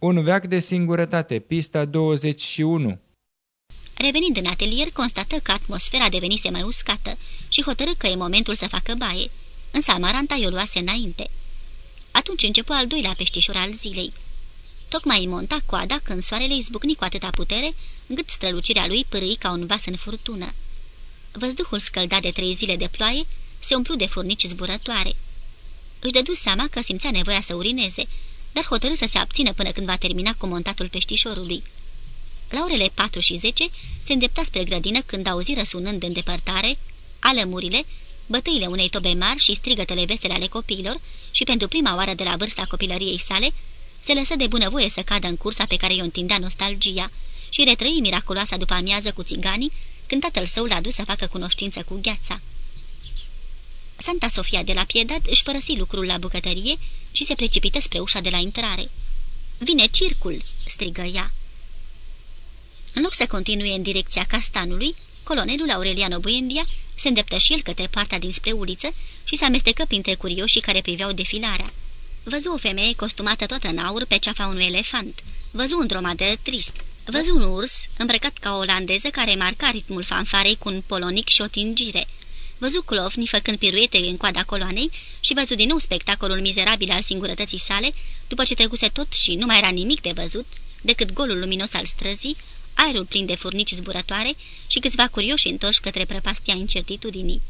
Un veac de singurătate, pista 21 Revenind în atelier, constată că atmosfera devenise mai uscată și hotărâ că e momentul să facă baie, însă Amaranta i-o luase înainte. Atunci începu al doilea peștișor al zilei. Tocmai monta coada când soarele izbucni cu atâta putere, încât strălucirea lui pârâi ca un vas în furtună. Văzduhul scăldat de trei zile de ploaie se umplu de furnici zburătoare. Își dădu seama că simțea nevoia să urineze, dar hotărâ să se abțină până când va termina cu montatul peștișorului. La orele 4 și 10 se îndrepta spre grădină când auzi răsunând în depărtare alămurile, bătăile unei tobe mari și strigătele vesele ale copiilor și pentru prima oară de la vârsta copilăriei sale, se lăsă de bunăvoie să cadă în cursa pe care i-o întindea nostalgia și retrăi miraculoasa după amiază cu țiganii, când tatăl său l-a dus să facă cunoștință cu gheața. Santa Sofia de la Piedad își părăsi lucrul la bucătărie și se precipită spre ușa de la intrare. Vine circul!" strigă ea. În loc să continue în direcția castanului, colonelul Aureliano Buendia se îndreptă și el către partea dinspre uliță și se amestecă printre curioșii care priveau defilarea. Văzu o femeie costumată toată în aur pe ceafa unui elefant. Văzu un dromadă trist. Văzu un urs îmbrăcat ca o olandeză care marca ritmul fanfarei cu un polonic și o tingire. Văzu clovni făcând piruete în coada coloanei și văzu din nou spectacolul mizerabil al singurătății sale, după ce trecuse tot și nu mai era nimic de văzut decât golul luminos al străzii, aerul plin de furnici zburătoare și câțiva curioși întorși către prăpastia incertitudinii.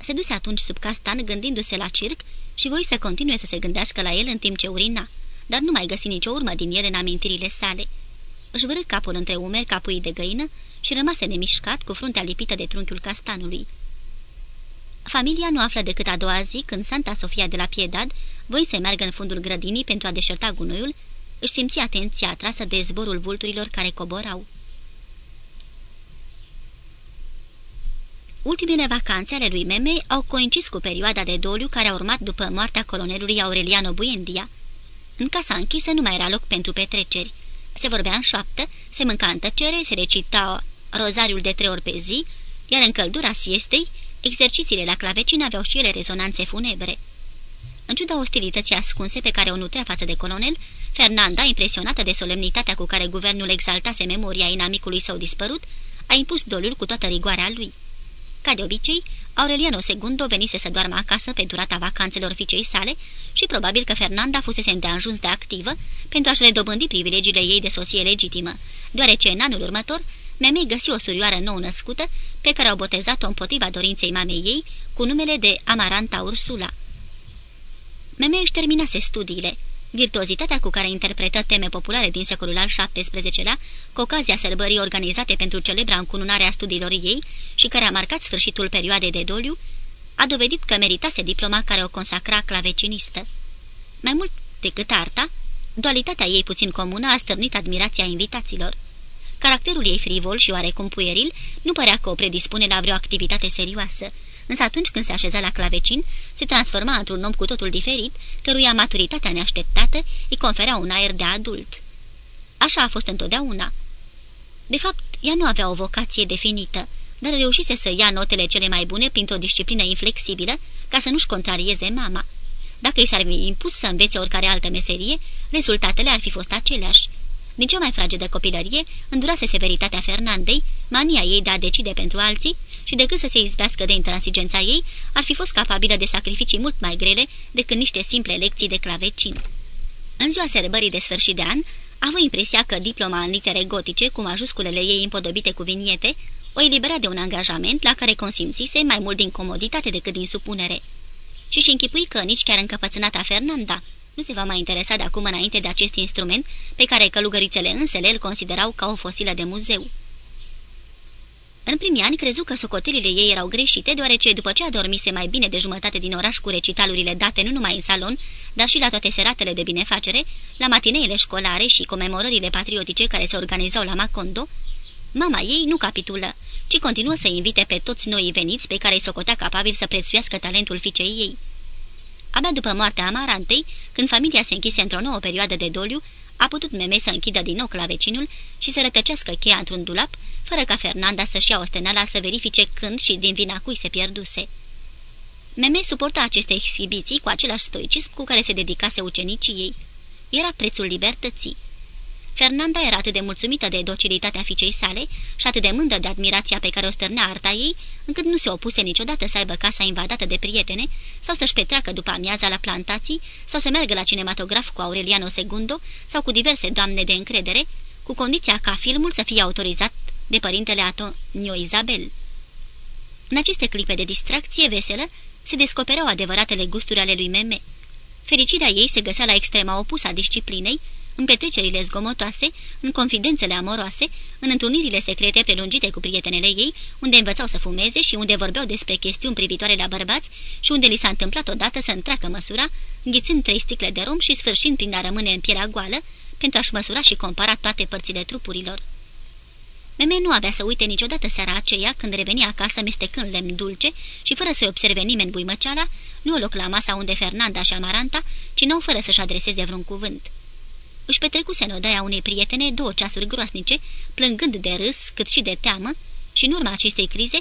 Se duse atunci sub castan gândindu-se la circ și voi să continue să se gândească la el în timp ce urina, dar nu mai găsi nicio urmă din el în amintirile sale. Își vârâ capul între umeri ca pui de găină și rămase nemișcat cu fruntea lipită de trunchiul castanului. Familia nu află decât a doua zi când Santa Sofia de la Piedad voi să meargă în fundul grădinii pentru a deșerta gunoiul își simți atenția atrasă de zborul vulturilor care coborau. Ultimele vacanțe ale lui Meme au coincis cu perioada de doliu care a urmat după moartea colonelului Aureliano Buendia. În casa închisă nu mai era loc pentru petreceri. Se vorbea în șoaptă, se mânca în tăcere, se recita rozariul de trei ori pe zi, iar în căldura siestei, exercițiile la clavecin aveau și ele rezonanțe funebre. În ciuda ostilității ascunse pe care o nutrea față de colonel, Fernanda, impresionată de solemnitatea cu care guvernul exaltase memoria inamicului său dispărut, a impus doliul cu toată rigoarea lui. Ca de obicei, Aureliano II venise să doarmă acasă pe durata vacanțelor fiicei sale și probabil că Fernanda fusese îndeajuns de activă pentru a-și redobândi privilegiile ei de soție legitimă, deoarece în anul următor Memei găsi o surioară nou-născută pe care au botezat-o împotriva dorinței mamei ei cu numele de Amaranta Ursula. Memei își terminase studiile, Virtuozitatea cu care interpretă teme populare din secolul al XVII-lea, cu ocazia sărbării organizate pentru celebra încununare a studiilor ei și care a marcat sfârșitul perioadei de doliu, a dovedit că meritase diploma care o consacra clavecinistă. Mai mult decât arta, dualitatea ei puțin comună a stârnit admirația invitaților. Caracterul ei frivol și oarecum pueril nu părea că o predispune la vreo activitate serioasă, însă atunci când se așeza la clavecin, se transforma într-un om cu totul diferit, căruia maturitatea neașteptată îi conferea un aer de adult. Așa a fost întotdeauna. De fapt, ea nu avea o vocație definită, dar reușise să ia notele cele mai bune printr-o disciplină inflexibilă, ca să nu-și contrarieze mama. Dacă i s-ar fi impus să învețe oricare altă meserie, rezultatele ar fi fost aceleași. Din cea mai fragedă copilărie, îndurase severitatea Fernandei, mania ei de a decide pentru alții și decât să se izbească de intransigența ei, ar fi fost capabilă de sacrificii mult mai grele decât niște simple lecții de clavecin. În ziua sărbării de sfârșit de an, avut impresia că diploma în litere gotice, cu majusculele ei împodobite cu viniete, o elibera de un angajament la care consimțise mai mult din comoditate decât din supunere. Și-și închipui că nici chiar încăpățânata Fernanda nu se va mai interesa de acum înainte de acest instrument pe care călugărițele însele îl considerau ca o fosilă de muzeu. În primii ani crezu că socotelile ei erau greșite, deoarece după ce adormise mai bine de jumătate din oraș cu recitalurile date nu numai în salon, dar și la toate seratele de binefacere, la matineile școlare și comemorările patriotice care se organizau la Macondo, mama ei nu capitulă, ci continuă să invite pe toți noi veniți pe care îi socotea capabil să prețuiască talentul fiicei ei. Abia după moartea Amarantei, când familia se închise într-o nouă perioadă de doliu, a putut meme să închidă din nou clavecinul și să rătăcească cheia într-un dulap, fără ca Fernanda să-și ia ostenala să verifice când și din vina cui se pierduse. Meme suporta aceste exhibiții cu același stoicism cu care se dedicase ucenicii ei. Era prețul libertății. Fernanda era atât de mulțumită de docilitatea fiicei sale și atât de mândră de admirația pe care o stârnea arta ei, încât nu se opuse niciodată să aibă casa invadată de prietene sau să-și petreacă după amiaza la plantații sau să meargă la cinematograf cu Aureliano Segundo sau cu diverse doamne de încredere, cu condiția ca filmul să fie autorizat de părintele Antonio Isabel. În aceste clipe de distracție veselă se descopereau adevăratele gusturi ale lui Meme. Fericirea ei se găsea la extrema opusă a disciplinei, în petrecerile zgomotoase, în confidențele amoroase, în întâlnirile secrete prelungite cu prietenele ei, unde învățau să fumeze și unde vorbeau despre chestiuni privitoare la bărbați și unde li s-a întâmplat odată să întreacă măsura, înghițând trei sticle de rom și sfârșind prin a rămâne în pielea goală, pentru a-și măsura și compara toate părțile trupurilor. Meme nu avea să uite niciodată seara aceea când revenia acasă mestecând lemn dulce și fără să-i observe nimeni buimăceala, nu o loc la masa unde Fernanda și Amaranta cinau fără să-și adreseze vreun cuvânt. Își petrecuse în odaia unei prietene două ceasuri groasnice, plângând de râs cât și de teamă, și în urma acestei crize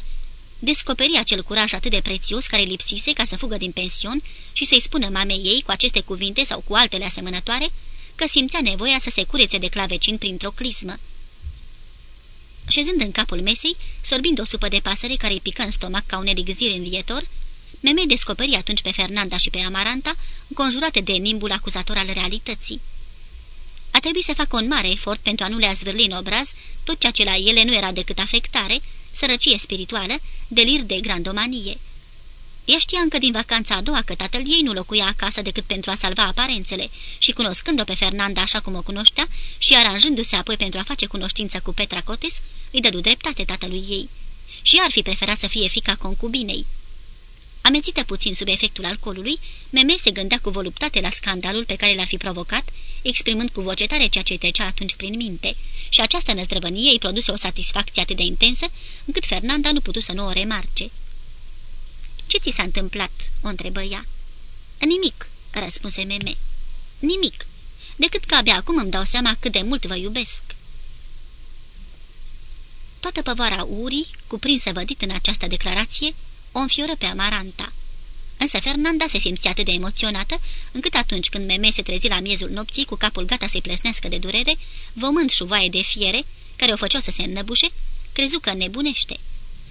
descoperi acel curaj atât de prețios care lipsise ca să fugă din pension și să-i spună mamei ei cu aceste cuvinte sau cu altele asemănătoare că simțea nevoia să se curețe de clavecin printr-o clismă. Șezând în capul mesei, sorbind o supă de pasăre care îi pică în stomac ca un eligzir învietor, Meme descoperi atunci pe Fernanda și pe Amaranta, înconjurate de nimbul acuzator al realității. A trebuit să facă un mare efort pentru a nu le azvârli în obraz tot ceea ce la ele nu era decât afectare, sărăcie spirituală, delir de grandomanie. Ea știa încă din vacanța a doua că tatăl ei nu locuia acasă decât pentru a salva aparențele și cunoscând-o pe Fernanda așa cum o cunoștea și aranjându-se apoi pentru a face cunoștință cu Petra Cotes, îi dădu dreptate tatălui ei. Și ar fi preferat să fie fica concubinei. Amețită puțin sub efectul alcoolului, Meme se gândea cu voluptate la scandalul pe care l-ar fi provocat, exprimând cu voce tare ceea ce trecea atunci prin minte, și această năzdrăvănie îi produse o satisfacție atât de intensă, încât Fernanda nu putu să nu o remarce. Ce ți s-a întâmplat?" o întrebă ea. Nimic," răspunse Meme. Nimic. Decât că abia acum îmi dau seama cât de mult vă iubesc." Toată păvara urii, cuprinsă vădit în această declarație, o înfioră pe Amaranta. Însă Fernanda se simțea atât de emoționată, încât atunci când Meme se trezi la miezul nopții, cu capul gata să-i plesnească de durere, vomând șuvaie de fiere, care o făceau să se înnăbușe, crezu că nebunește.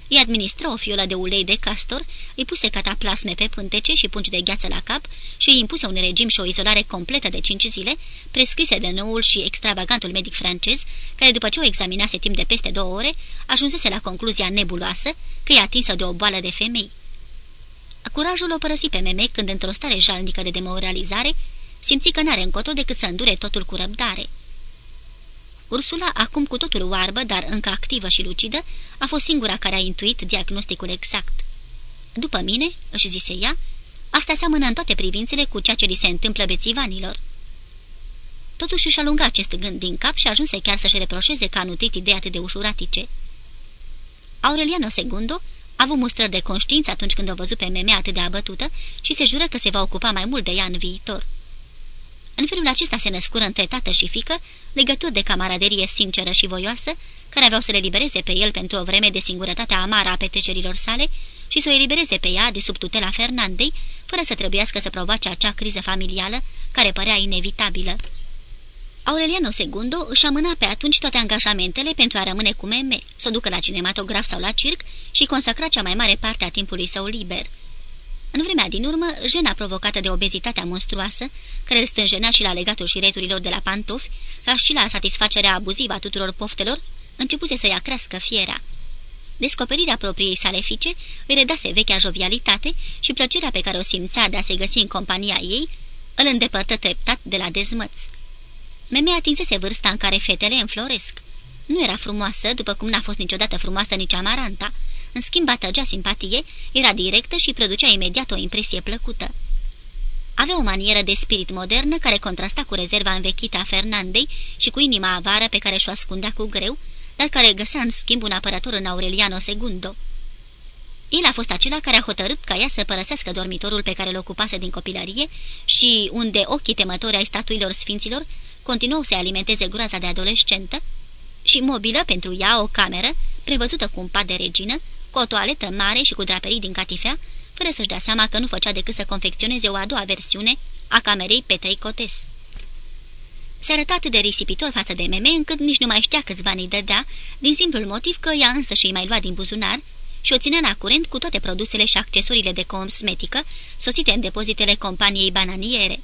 Îi administră o fiolă de ulei de castor, îi puse cataplasme pe pântece și pungi de gheață la cap și îi impuse un regim și o izolare completă de cinci zile, prescrise de noul și extravagantul medic francez, care după ce o examinase timp de peste două ore, ajunsese la concluzia nebuloasă că e atinsă de o boală de femei. Curajul o părăsi pe meme când, într-o stare jalnică de demoralizare, simți că n-are încotro decât să îndure totul cu răbdare. Ursula, acum cu totul oarbă, dar încă activă și lucidă, a fost singura care a intuit diagnosticul exact. După mine, își zise ea, asta seamănă în toate privințele cu ceea ce li se întâmplă bețivanilor. Totuși își alunga acest gând din cap și ajunse chiar să-și reproșeze că a nutrit idei atât de ușuratice. Aureliano Segundo a avut mustrări de conștiință atunci când o văzut pe meme atât de abătută și se jură că se va ocupa mai mult de ea în viitor. În felul acesta se născură între tată și fică legături de camaraderie sinceră și voioasă, care aveau să le libereze pe el pentru o vreme de singurătate amară a petrecerilor sale și să o elibereze pe ea de sub tutela Fernandei, fără să trebuiască să provoace acea criză familială care părea inevitabilă. Aureliano Segundo își amâna pe atunci toate angajamentele pentru a rămâne cu meme, să o ducă la cinematograf sau la circ și consacra cea mai mare parte a timpului său liber. În vremea din urmă, jena provocată de obezitatea monstruoasă, care îl stânjenea și la legatul și returilor de la pantofi, ca și la satisfacerea abuzivă a tuturor poftelor, începuse să ia crească fierea. Descoperirea propriei sale fice îi redase vechea jovialitate și plăcerea pe care o simțea de a se găsi în compania ei, îl îndepărtă treptat de la dezmăț. Meme atinsese vârsta în care fetele înfloresc. Nu era frumoasă, după cum n-a fost niciodată frumoasă nici Amaranta, în schimb atrăgea simpatie, era directă și producea imediat o impresie plăcută. Avea o manieră de spirit modernă care contrasta cu rezerva învechită a Fernandei și cu inima avară pe care și-o ascundea cu greu, dar care găsea în schimb un apărător în Aureliano Segundo. El a fost acela care a hotărât ca ea să părăsească dormitorul pe care îl ocupase din copilărie și unde ochii temători ai statuilor sfinților continuau să alimenteze groaza de adolescentă, și mobilă pentru ea o cameră, prevăzută cu un pat de regină, cu o toaletă mare și cu draperii din catifea, fără să-și dea seama că nu făcea decât să confecționeze o a doua versiune a camerei Petrei Cotes. Se arăta atât de risipitor față de meme, încât nici nu mai știa câți bani îi dădea, din simplul motiv că ea însă și mai lua din buzunar și o ținea la curent cu toate produsele și accesoriile de cosmetică sosite în depozitele companiei bananiere.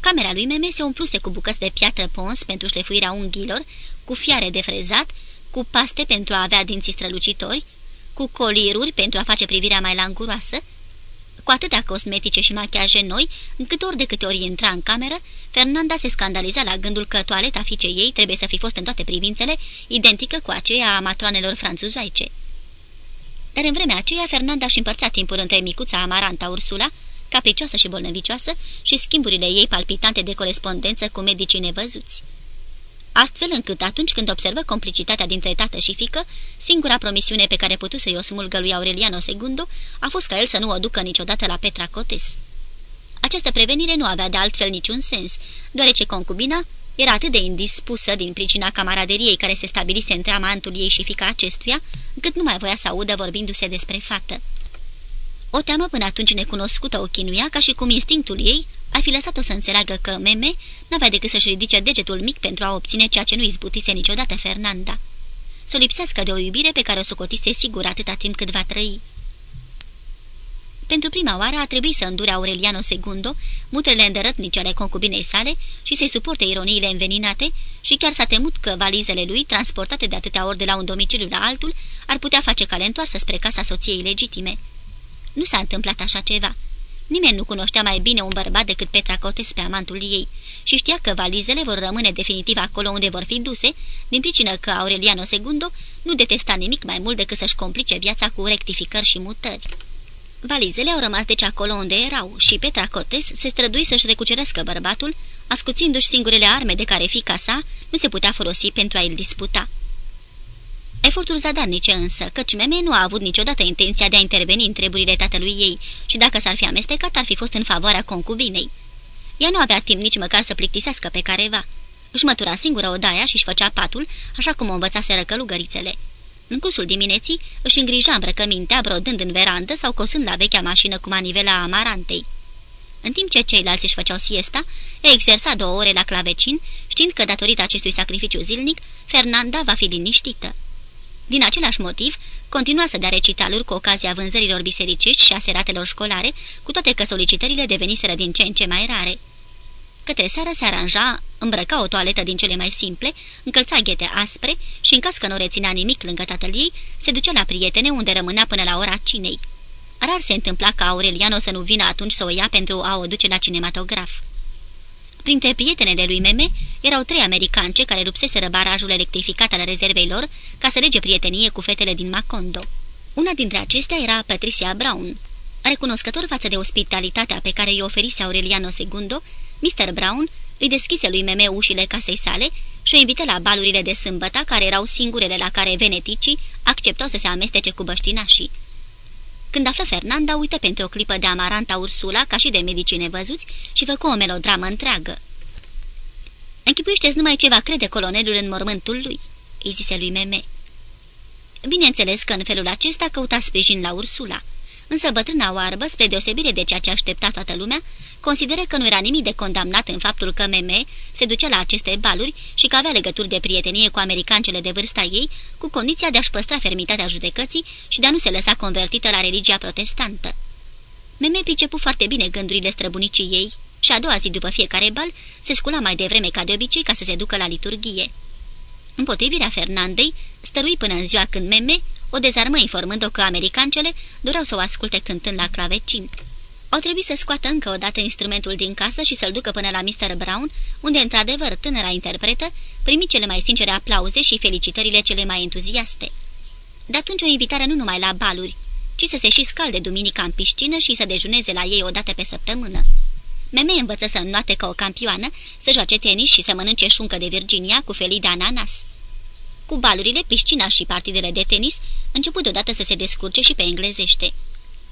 Camera lui Meme se umpluse cu bucăți de piatră pons pentru șlefuirea unghiilor, cu fiare de frezat, cu paste pentru a avea dinții strălucitori, cu coliruri pentru a face privirea mai languroasă, cu atâtea cosmetice și machiaje noi, încât ori de câte ori intra în cameră, Fernanda se scandaliza la gândul că toaleta fiicei ei trebuie să fi fost în toate privințele identică cu aceea a matroanelor franțuzoaice. Dar în vremea aceea, Fernanda și împărțea timpul între micuța Amaranta Ursula, capricioasă și bolnăvicioasă, și schimburile ei palpitante de corespondență cu medicii nevăzuți astfel încât atunci când observă complicitatea dintre tată și fică, singura promisiune pe care putu să-i o smulgă lui Aureliano II a fost ca el să nu o ducă niciodată la Petra Cotes. Această prevenire nu avea de altfel niciun sens, deoarece concubina era atât de indispusă din pricina camaraderiei care se stabilise între amantul ei și fica acestuia, încât nu mai voia să audă vorbindu-se despre fată. O teamă până atunci necunoscută o chinuia ca și cum instinctul ei ar fi lăsat-o să înțeleagă că meme n-avea decât să-și ridice degetul mic pentru a obține ceea ce nu izbutise niciodată Fernanda. Să lipsească de o iubire pe care o socotise sigur atâta timp cât va trăi. Pentru prima oară a trebuit să îndure Aureliano II mutrele îndărătnice ale concubinei sale și să-i suporte ironiile înveninate și chiar s-a temut că valizele lui, transportate de atâtea ori de la un domiciliu la altul, ar putea face cale întoarsă spre casa soției legitime. Nu s-a întâmplat așa ceva. Nimeni nu cunoștea mai bine un bărbat decât Petra Cotes pe amantul ei și știa că valizele vor rămâne definitiv acolo unde vor fi duse, din pricină că Aureliano II nu detesta nimic mai mult decât să-și complice viața cu rectificări și mutări. Valizele au rămas deci acolo unde erau și Petra Cotes se strădui să-și recucerească bărbatul, ascuțindu-și singurele arme de care fica sa nu se putea folosi pentru a-l disputa. Efortul zadarnice însă, căci Meme nu a avut niciodată intenția de a interveni în treburile tatălui ei și dacă s-ar fi amestecat, ar fi fost în favoarea concubinei. Ea nu avea timp nici măcar să plictisească pe careva. Își mătura singură odaia și își făcea patul, așa cum o învățase călugărițele. În cursul dimineții își îngrija îmbrăcămintea brodând în verandă sau cosând la vechea mașină cu manivela amarantei. În timp ce ceilalți își făceau siesta, ea exersa două ore la clavecin, știind că, datorită acestui sacrificiu zilnic, Fernanda va fi liniștită. Din același motiv, continua să dea recitaluri cu ocazia vânzărilor bisericești și a seratelor școlare, cu toate că solicitările deveniseră din ce în ce mai rare. Către seară se aranja, îmbrăca o toaletă din cele mai simple, încălța ghete aspre și, în caz că nu reținea nimic lângă tatăl ei, se ducea la prietene unde rămânea până la ora cinei. Rar se întâmpla ca Aureliano să nu vină atunci să o ia pentru a o duce la cinematograf. Printre prietenele lui Meme erau trei americance care rupseseră barajul electrificat al rezervei lor ca să lege prietenie cu fetele din Macondo. Una dintre acestea era Patricia Brown. Recunoscător față de ospitalitatea pe care îi oferise Aureliano II, Mr. Brown îi deschise lui Meme ușile casei sale și o invită la balurile de sâmbătă, care erau singurele la care veneticii acceptau să se amestece cu băștinașii. Când află Fernanda, uită pentru o clipă de amaranta Ursula, ca și de medicii nevăzuți, și făcu o melodramă întreagă. Închipuiește-ți numai ce va crede colonelul în mormântul lui," îi zise lui Meme. Bineînțeles că în felul acesta căuta sprijin la Ursula, însă bătrâna oarbă, spre deosebire de ceea ce aștepta toată lumea, consideră că nu era nimic de condamnat în faptul că Meme se ducea la aceste baluri și că avea legături de prietenie cu americancele de vârsta ei, cu condiția de a-și păstra fermitatea judecății și de a nu se lăsa convertită la religia protestantă. Meme pricepu foarte bine gândurile străbunicii ei și a doua zi după fiecare bal se scula mai devreme ca de obicei ca să se ducă la liturghie. Împotrivirea Fernandei stărui până în ziua când Meme o dezarmă informând-o că americancele doreau să o asculte cântând la clavecin. Au trebuit să scoată încă o dată instrumentul din casă și să-l ducă până la Mr. Brown, unde, într-adevăr, tânăra interpretă primi cele mai sincere aplauze și felicitările cele mai entuziaste. De atunci o invitare nu numai la baluri, ci să se și scalde duminica în piscină și să dejuneze la ei o dată pe săptămână. Meme învăță să înnoate ca o campioană, să joace tenis și să mănânce șuncă de Virginia cu felii de ananas. Cu balurile, piscina și partidele de tenis, început deodată să se descurce și pe englezește.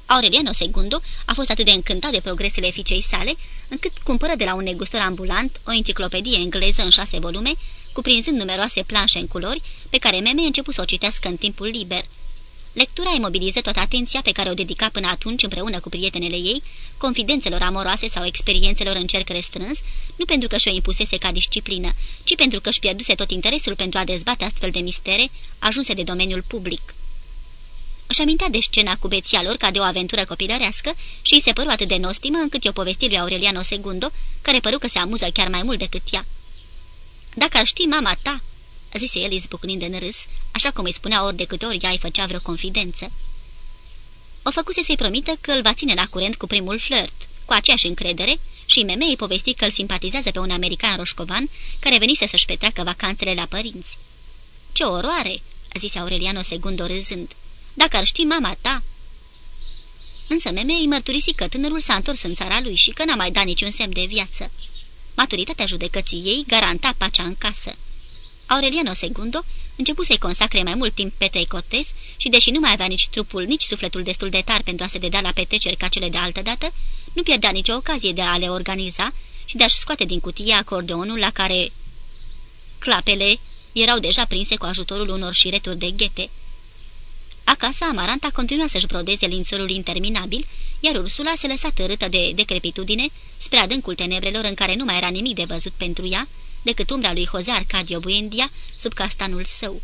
Aureliano II a fost atât de încântat de progresele fiicei sale, încât cumpără de la un negustor ambulant o enciclopedie engleză în șase volume, cuprinzând numeroase planșe în culori, pe care Meme a început să o citească în timpul liber. Lectura imobiliză toată atenția pe care o dedica până atunci împreună cu prietenele ei, confidențelor amoroase sau experiențelor în cerc restrâns, nu pentru că și-o impusese ca disciplină, ci pentru că își pierduse tot interesul pentru a dezbate astfel de mistere ajunse de domeniul public. Își amintea de scena cu beția lor ca de o aventură copilărească și îi se păru atât de nostimă încât i-o povesti lui Aureliano II, care păru că se amuză chiar mai mult decât ea. Dacă ar ști mama ta," zise el izbucnind în râs, așa cum îi spunea ori de câte ori ea îi făcea vreo confidență. O făcuse să-i promită că îl va ține la curent cu primul flirt, cu aceeași încredere, și Meme îi povesti că îl simpatizează pe un american roșcovan care venise să-și petreacă vacanțele la părinți. Ce oroare!" zise Aureliano Segundo râzând. Dacă ar ști mama ta!" Însă Meme îi mărturisi că tânărul s-a întors în țara lui și că n-a mai dat niciun semn de viață. Maturitatea judecății ei garanta pacea în casă. Aureliano Segundo începu să-i consacre mai mult timp Petrei Cotes și, deși nu mai avea nici trupul, nici sufletul destul de tar pentru a se deda la petreceri ca cele de altă dată, nu pierdea nicio ocazie de a le organiza și de a-și scoate din cutie acordeonul la care clapele erau deja prinse cu ajutorul unor șireturi de ghete. Acasă, Amaranta continua să-și brodeze lințorul interminabil, iar Ursula se lăsa târâtă de decrepitudine spre adâncul tenebrelor în care nu mai era nimic de văzut pentru ea, decât umbra lui Jose Arcadio Buendia sub castanul său.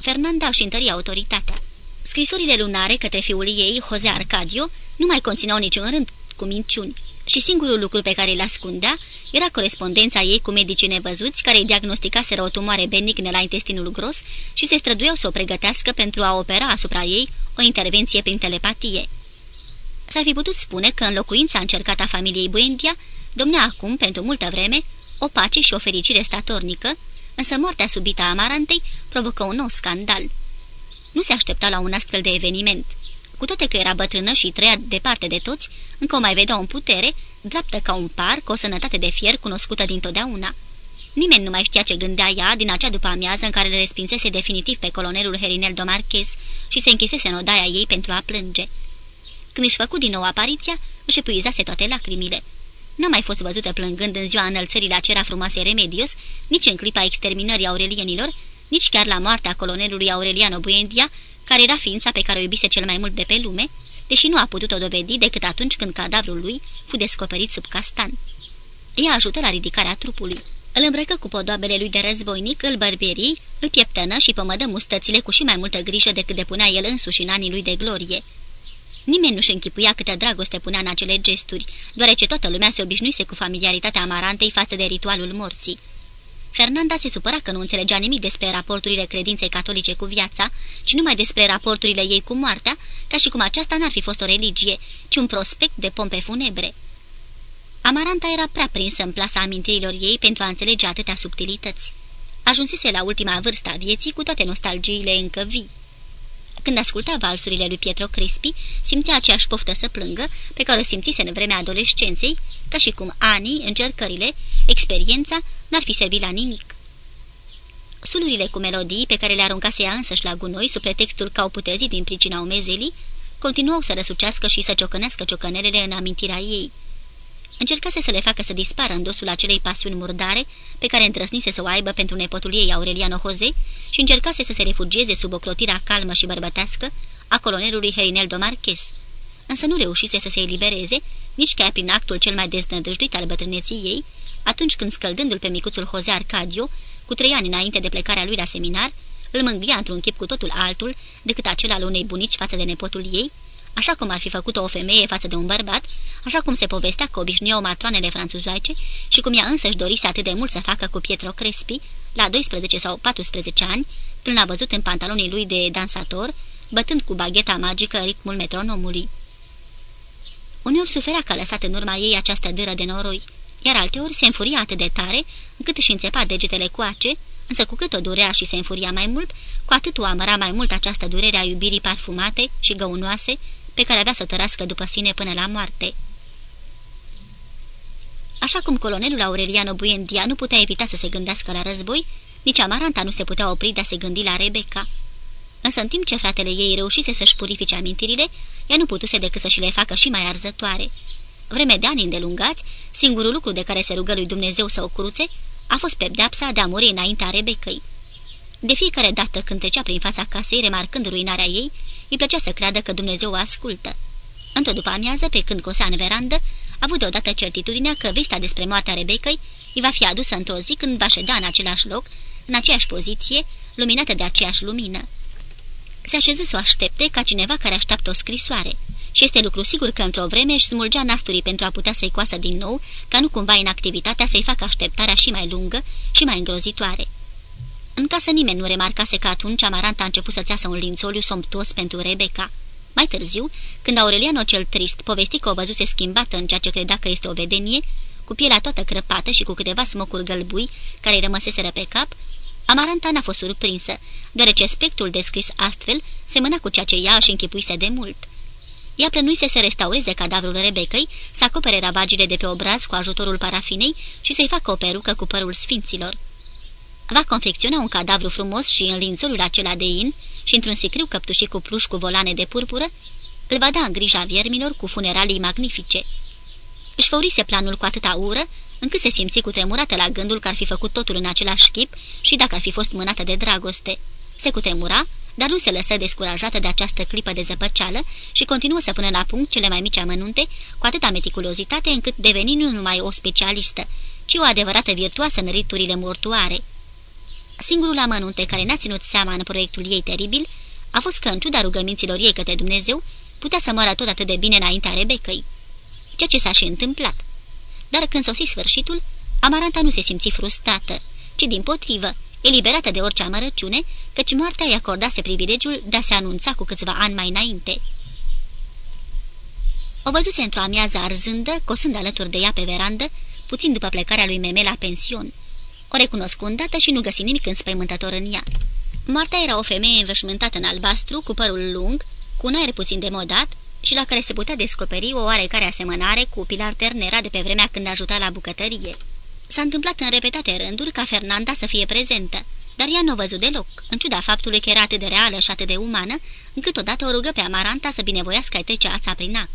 Fernanda își întări autoritatea. Scrisorile lunare către fiul ei, Jose Arcadio, nu mai conțineau niciun rând cu minciuni și singurul lucru pe care îl ascundea era corespondența ei cu medicii nevăzuți care îi diagnosticaseră o tumoare benignă la intestinul gros și se străduiau să o pregătească pentru a opera asupra ei o intervenție prin telepatie. S-ar fi putut spune că în locuința încercată a familiei Buendia domnea acum, pentru multă vreme, o pace și o fericire statornică, însă moartea subită a Amarantei provocă un nou scandal. Nu se aștepta la un astfel de eveniment. Cu toate că era bătrână și trăia departe de toți, încă o mai vedea în putere, dreaptă ca un par, cu o sănătate de fier cunoscută dintotdeauna. Nimeni nu mai știa ce gândea ea din acea după amiază în care le respinsese definitiv pe colonelul Herinel Domarchez și se închisese în odaia ei pentru a plânge. Când își făcu din nou apariția, își epuizase toate lacrimile. N-a mai fost văzută plângând în ziua înălțării la cera frumoase Remedios, nici în clipa exterminării aurelienilor, nici chiar la moartea colonelului Aureliano Buendia, care era ființa pe care o iubise cel mai mult de pe lume, deși nu a putut-o dovedi decât atunci când cadavrul lui fu descoperit sub castan. Ea ajută la ridicarea trupului. Îl îmbrăcă cu podoabele lui de războinic, îl bărbierii, îl pieptănă și pămădă mustățile cu și mai multă grijă decât depunea el însuși în anii lui de glorie. Nimeni nu-și închipuia câtă dragoste punea în acele gesturi, deoarece toată lumea se obișnuise cu familiaritatea amarantei față de ritualul morții. Fernanda se supăra că nu înțelegea nimic despre raporturile credinței catolice cu viața, ci numai despre raporturile ei cu moartea, ca și cum aceasta n-ar fi fost o religie, ci un prospect de pompe funebre. Amaranta era prea prinsă în plasa amintirilor ei pentru a înțelege atâtea subtilități. Ajunsese la ultima vârstă a vieții cu toate nostalgiile încă vii. Când asculta valsurile lui Pietro Crispi, simțea aceeași poftă să plângă pe care o simțise în vremea adolescenței, ca și cum anii, încercările, experiența n-ar fi servit la nimic. Sulurile cu melodii pe care le aruncase ea însăși la gunoi sub pretextul că au putezit din pricina umezelii, continuau să răsucească și să ciocănească ciocănelele în amintirea ei – Încercase să le facă să dispară în dosul acelei pasiuni murdare pe care îndrăznise să o aibă pentru nepotul ei, Aureliano Jose, și încercase să se refugieze sub ocrotirea calmă și bărbătească a colonelului Herineldo Marques. Însă nu reușise să se elibereze, nici chiar prin actul cel mai deznădăjduit al bătrâneții ei, atunci când scăldându-l pe micuțul Jose Arcadio, cu trei ani înainte de plecarea lui la seminar, îl mângâia într-un chip cu totul altul decât acela al unei bunici față de nepotul ei, așa cum ar fi făcut o femeie față de un bărbat, așa cum se povestea că obișnuiau matroanele franțuzoaice și cum ea însăși dorise atât de mult să facă cu Pietro Crespi, la 12 sau 14 ani, când l-a văzut în pantalonii lui de dansator, bătând cu bagheta magică ritmul metronomului. Uneori suferea că a lăsat în urma ei această dâră de noroi, iar alteori se înfuria atât de tare, încât își înțepa degetele coace, însă cu cât o durea și se înfuria mai mult, cu atât o amăra mai mult această durere a iubirii parfumate și găunoase, pe care avea să o tărască după sine până la moarte. Așa cum colonelul Aureliano Buendia nu putea evita să se gândească la război, nici Amaranta nu se putea opri de a se gândi la Rebecca. Însă în timp ce fratele ei reușise să-și purifice amintirile, ea nu putuse decât să și le facă și mai arzătoare. Vreme de ani îndelungați, singurul lucru de care se rugă lui Dumnezeu să o cruțe a fost pedepsa de a muri înaintea Rebecăi. De fiecare dată când trecea prin fața casei, remarcând ruinarea ei, îi plăcea să creadă că Dumnezeu o ascultă. Într-o după amiază, pe când cosea în verandă, a avut deodată certitudinea că vestea despre moartea Rebecăi îi va fi adusă într-o zi când va ședea în același loc, în aceeași poziție, luminată de aceeași lumină. Se așeză să o aștepte ca cineva care așteaptă o scrisoare și este lucru sigur că într-o vreme își smulgea nasturii pentru a putea să-i coasă din nou, ca nu cumva în activitatea să-i facă așteptarea și mai lungă și mai îngrozitoare. În casă nimeni nu remarcase că atunci Amaranta a început să țeasă un lințoliu somptuos pentru Rebecca. Mai târziu, când Aureliano cel trist povesti că o văzuse schimbată în ceea ce credea că este o vedenie, cu pielea toată crăpată și cu câteva smocuri gălbui care îi rămăseseră pe cap, Amaranta n-a fost surprinsă, deoarece spectrul descris astfel semăna cu ceea ce ea își închipuise de mult. Ea plănuise să restaureze cadavrul Rebecăi, să acopere ravagile de pe obraz cu ajutorul parafinei și să-i facă o perucă cu părul sfinților. Va confecționa un cadavru frumos și în lințolul acela de in și într-un sicriu căptușit cu pluș cu volane de purpură, îl va da în grija viermilor cu funeralii magnifice. Își făurise planul cu atâta ură, încât se simți cu tremurată la gândul că ar fi făcut totul în același chip și dacă ar fi fost mânată de dragoste. Se cutremura, dar nu se lăsă descurajată de această clipă de zăpăceală și continuă să pună la punct cele mai mici amănunte cu atâta meticulozitate încât deveni nu numai o specialistă, ci o adevărată virtuoasă în riturile mortoare. Singurul amănunte care n-a ținut seama în proiectul ei teribil a fost că, în ciuda rugăminților ei către Dumnezeu, putea să moară tot atât de bine înaintea Rebecăi. Ceea ce s-a și întâmplat. Dar când sosi sfârșitul, Amaranta nu se simți frustrată, ci din potrivă, eliberată de orice amărăciune, căci moartea i acordase privilegiul de a se anunța cu câțiva ani mai înainte. O văzuse într-o amiază arzândă, cosând alături de ea pe verandă, puțin după plecarea lui Meme la pension. O recunoscu îndată și nu găsi nimic înspăimântător în ea. Marta era o femeie înveșmântată în albastru, cu părul lung, cu un aer puțin demodat și la care se putea descoperi o oarecare asemănare cu Pilar Ternera de pe vremea când ajuta la bucătărie. S-a întâmplat în repetate rânduri ca Fernanda să fie prezentă, dar ea nu o văzut deloc, în ciuda faptului că era atât de reală și atât de umană, încât odată o rugă pe Amaranta să binevoiască ai trece ața prin ac.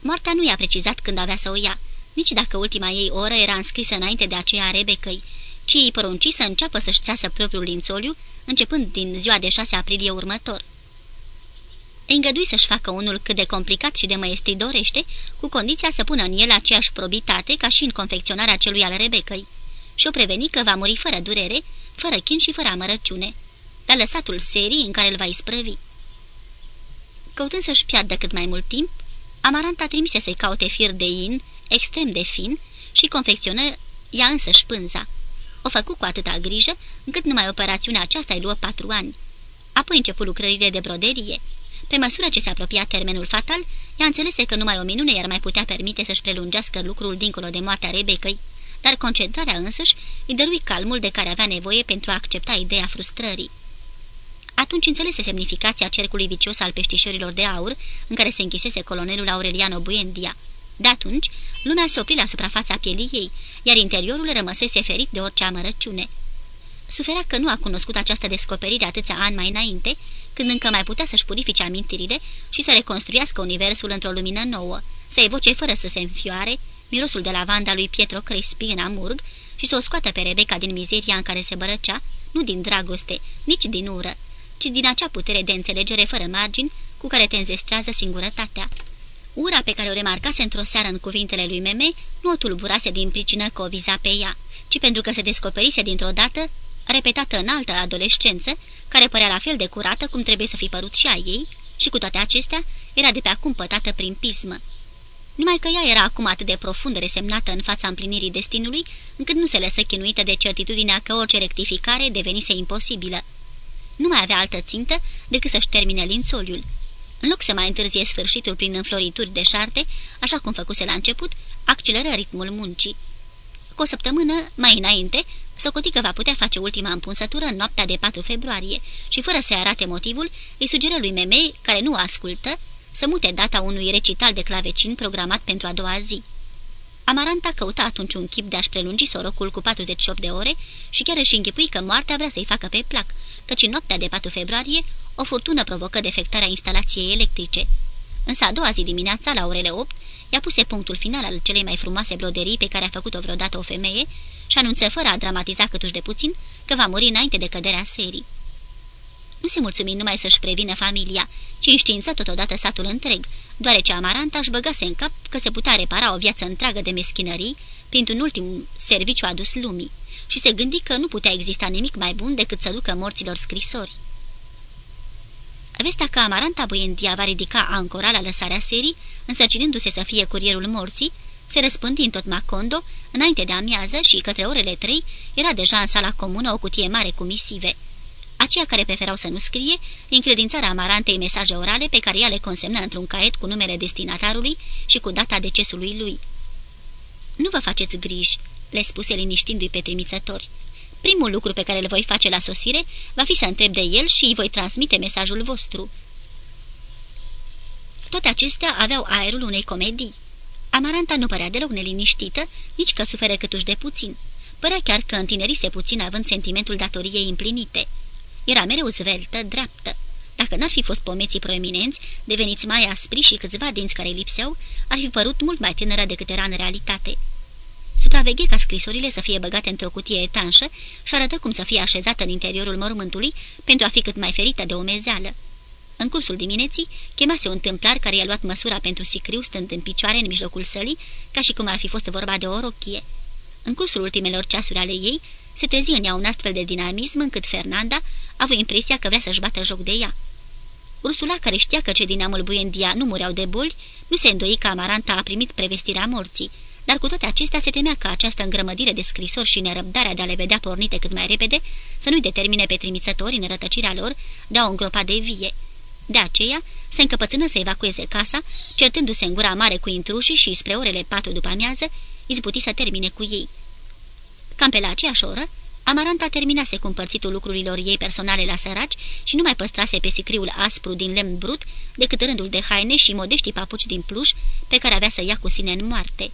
Marta nu i-a precizat când avea să o ia, nici dacă ultima ei oră era înscrisă înainte de aceea Rebecăi, ci îi porunci să înceapă să-și țeasă propriul lințoliu, începând din ziua de 6 aprilie următor. Îngădui să-și facă unul cât de complicat și de măestri dorește, cu condiția să pună în el aceeași probitate ca și în confecționarea celui al Rebecăi, și o preveni că va muri fără durere, fără chin și fără amărăciune, la lăsatul serii în care îl va isprăvi. Căutând să-și piardă cât mai mult timp, Amaranta trimise să-i caute fir de in, extrem de fin, și confecționă ea însăși șpânza. O făcu cu atâta grijă, încât numai operațiunea aceasta îi luă patru ani. Apoi începu lucrările de broderie. Pe măsură ce se apropia termenul fatal, ea înțelese că numai o minune i-ar mai putea permite să-și prelungească lucrul dincolo de moartea Rebecăi, dar concentrarea însăși îi dărui calmul de care avea nevoie pentru a accepta ideea frustrării. Atunci înțelese semnificația cercului vicios al peștișorilor de aur în care se închisese colonelul Aureliano Buendia. De atunci, lumea se opri la suprafața pielii ei, iar interiorul rămăsese ferit de orice amărăciune. Suferea că nu a cunoscut această descoperire atâția ani mai înainte, când încă mai putea să-și purifice amintirile și să reconstruiască universul într-o lumină nouă, să evoce fără să se înfioare mirosul de lavanda lui Pietro Crespi în Amurg și să o scoată pe Rebecca din mizeria în care se bărăcea, nu din dragoste, nici din ură, ci din acea putere de înțelegere fără margini cu care te înzestrează singurătatea. Ura pe care o remarcase într-o seară în cuvintele lui Meme nu o tulburase din pricină că o viza pe ea, ci pentru că se descoperise dintr-o dată, repetată în altă adolescență, care părea la fel de curată cum trebuie să fi părut și a ei, și cu toate acestea era de pe acum pătată prin pismă. Numai că ea era acum atât de profund resemnată în fața împlinirii destinului, încât nu se lăsă chinuită de certitudinea că orice rectificare devenise imposibilă. Nu mai avea altă țintă decât să-și termine lințoliul. În loc să mai întârzie sfârșitul prin înflorituri de șarte, așa cum făcuse la început, acceleră ritmul muncii. Cu o săptămână mai înainte, Socotică va putea face ultima împunsătură în noaptea de 4 februarie și, fără să arate motivul, îi sugeră lui Memei, care nu ascultă, să mute data unui recital de clavecin programat pentru a doua zi. Amaranta căuta atunci un chip de a-și prelungi sorocul cu 48 de ore și chiar își închipui că moartea vrea să-i facă pe plac, căci în noaptea de 4 februarie o furtună provocă defectarea instalației electrice. Însă a doua zi dimineața, la orele 8, i-a puse punctul final al celei mai frumoase broderii pe care a făcut-o vreodată o femeie și anunță fără a dramatiza câtuși de puțin că va muri înainte de căderea serii. Nu se mulțumi numai să-și prevină familia, ci înștiință totodată satul întreg, deoarece Amaranta își băgase în cap că se putea repara o viață întreagă de meschinării printr-un ultim serviciu adus lumii și se gândi că nu putea exista nimic mai bun decât să ducă morților scrisori. Vestea că Amaranta Buendia va ridica ancora la lăsarea serii, însărcinându-se să fie curierul morții, se răspândi în tot Macondo, înainte de amiază și către orele trei era deja în sala comună o cutie mare cu misive. Aceia care preferau să nu scrie, încredințarea Amarantei mesaje orale pe care ea le consemnă într-un caiet cu numele destinatarului și cu data decesului lui. Nu vă faceți griji," le spuse liniștindu-i pe trimițători. Primul lucru pe care îl voi face la sosire va fi să întreb de el și îi voi transmite mesajul vostru." Toate acestea aveau aerul unei comedii. Amaranta nu părea deloc neliniștită, nici că suferă câtuși de puțin. Părea chiar că întinerise puțin având sentimentul datoriei împlinite. Era mereu zveltă, dreaptă. Dacă n-ar fi fost pomeții proeminenți, deveniți mai aspri și câțiva dinți care lipseau, ar fi părut mult mai tânără decât era în realitate. Supraveghe ca scrisorile să fie băgate într-o cutie etanșă și arătă cum să fie așezată în interiorul mormântului pentru a fi cât mai ferită de omezeală. În cursul dimineții, chemase un templar care i-a luat măsura pentru sicriu stând în picioare în mijlocul sălii, ca și cum ar fi fost vorba de o rochie. În cursul ultimelor ceasuri ale ei, se trezi în ea un astfel de dinamism încât Fernanda a avut impresia că vrea să-și bată joc de ea. Ursula, care știa că cei din amul Buendia nu mureau de boli, nu se îndoi că Amaranta a primit prevestirea morții, dar cu toate acestea se temea că această îngrămădire de scrisori și nerăbdarea de a le vedea pornite cât mai repede să nu-i determine pe trimițători în rătăcirea lor de a o îngropa de vie. De aceea, se încăpățână să evacueze casa, certându-se în gura mare cu intrușii și spre orele patru după amiază, izbuti să termine cu ei. Cam pe la aceeași oră, Amaranta terminase cu împărțitul lucrurilor ei personale la săraci și nu mai păstrase pe sicriul aspru din lemn brut decât rândul de haine și modeștii papuci din pluș pe care avea să ia cu sine în moarte.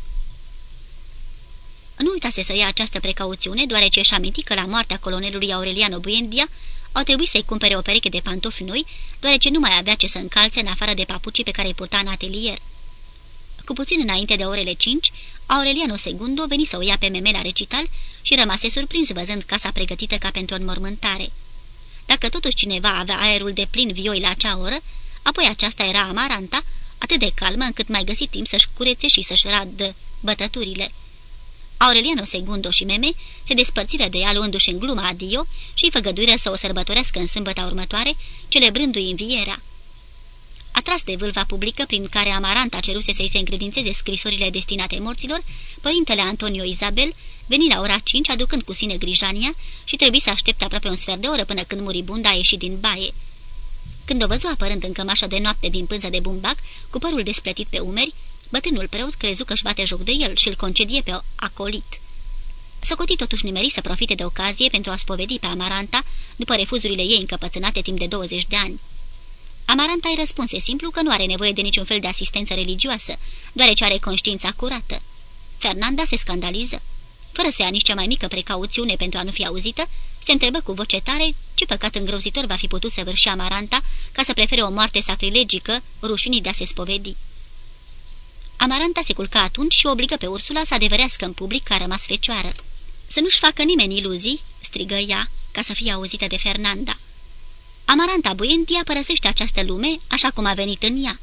Nu uitase să ia această precauțiune, deoarece își aminti că la moartea colonelului Aureliano Buendia au trebuit să-i cumpere o pereche de pantofi noi, deoarece nu mai avea ce să încalțe în afară de papucii pe care îi purta în atelier. Cu puțin înainte de orele cinci, Aureliano II veni să o ia pe meme la recital și rămase surprins văzând casa pregătită ca pentru înmormântare. Dacă totuși cineva avea aerul de plin vioi la acea oră, apoi aceasta era Amaranta, atât de calmă încât mai găsi timp să-și curețe și să-și radă bătăturile. Aureliano Segundo și Meme se despărțiră de ea luându-și în gluma adio și făgăduiră să o sărbătorească în sâmbăta următoare, celebrându-i învierea. Atras de vâlva publică prin care Amaranta ceruse să-i se încredințeze scrisorile destinate morților, părintele Antonio Isabel veni la ora 5 aducând cu sine grijania și trebuie să aștepte aproape un sfert de oră până când muribunda a ieșit din baie. Când o văzu apărând în cămașa de noapte din pânză de bumbac, cu părul despletit pe umeri, bătrânul preot crezu că își bate joc de el și îl concedie pe acolit. Socoti totuși nimeri să profite de ocazie pentru a spovedi pe Amaranta după refuzurile ei încăpățânate timp de 20 de ani. Amaranta îi răspunse simplu că nu are nevoie de niciun fel de asistență religioasă, deoarece are conștiința curată. Fernanda se scandaliză. Fără să ia nici cea mai mică precauțiune pentru a nu fi auzită, se întrebă cu voce tare ce păcat îngrozitor va fi putut să vârși Amaranta ca să prefere o moarte sacrilegică, rușinii de a se spovedi. Amaranta se culca atunci și obligă pe Ursula să adeverească în public că a rămas fecioară. Să nu-și facă nimeni iluzii, strigă ea, ca să fie auzită de Fernanda. Amaranta Buentia părăsește această lume așa cum a venit în ea